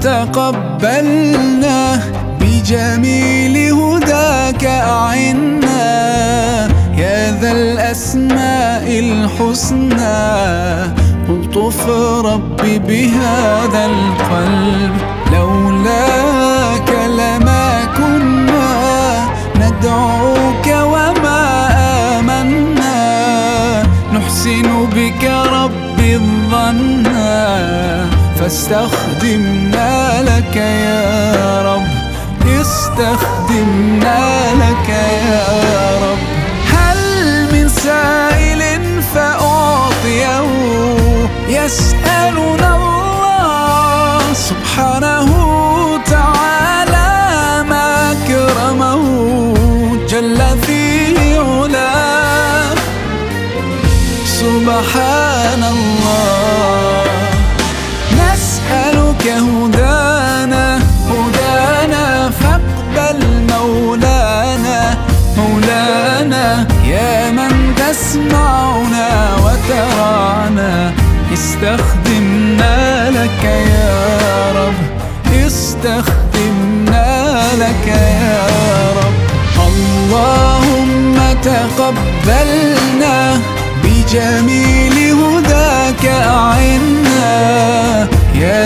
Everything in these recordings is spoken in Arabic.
تقبلنا بجميل هداك أعنا يا ذا الأسماء الحسنى ألطف ربي بهذا القلب. فاستخدمنا لك يا رب. استخدمنا لك يا رب. هل من سائل فأعطيه؟ يسألنا الله سبحانه تعالى ما أكرمه جل في علاه. سبحان الله. نسألك هدانا فاقبل مولانا. مولانا يا من تسمعنا وترانا. استخدمنا لك يا رب استخدمنا لك يا رب. اللهم تقبلنا بجميل هداك. أعنا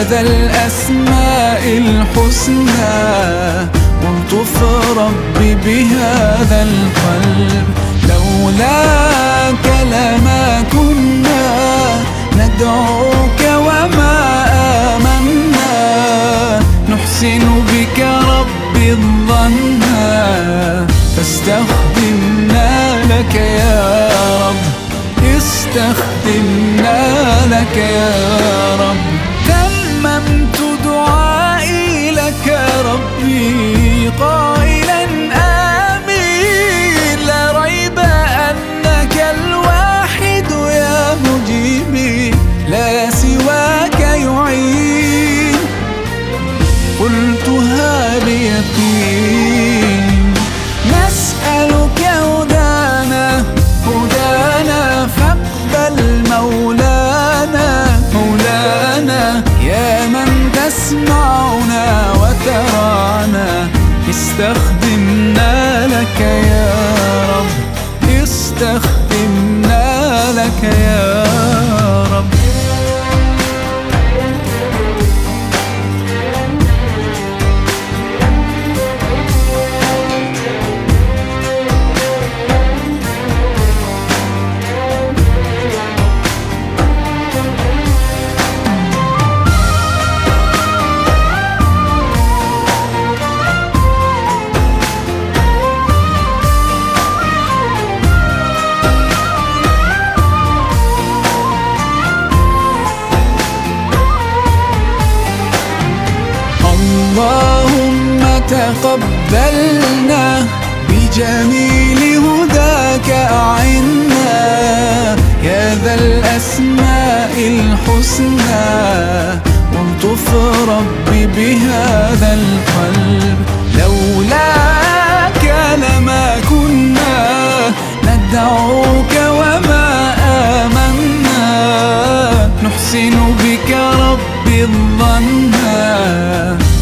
يا ذا الأسماء الحسنى والطف ربي بهذا القلب. لولاك لما كنا ندعوك وما آمنا. نحسن بك ربي الظنا فاستخدمنا لك يا رب. استخدمنا لك يا رب. قلتها بيقين نسألك هدانا هدانا فاقبل مولانا مولانا يا من تسمعنا وترانا. استخدمنا لك يا رب استخدمنا لك يا رب اللهم تقبلنا بجميل هداك أعنا يا ذا الأسماء الحسنى والطف ربي بهذا القلب لولاك لما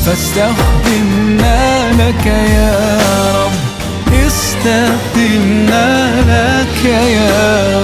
فاستخدمنا لك يا رب استخدمنا لك يا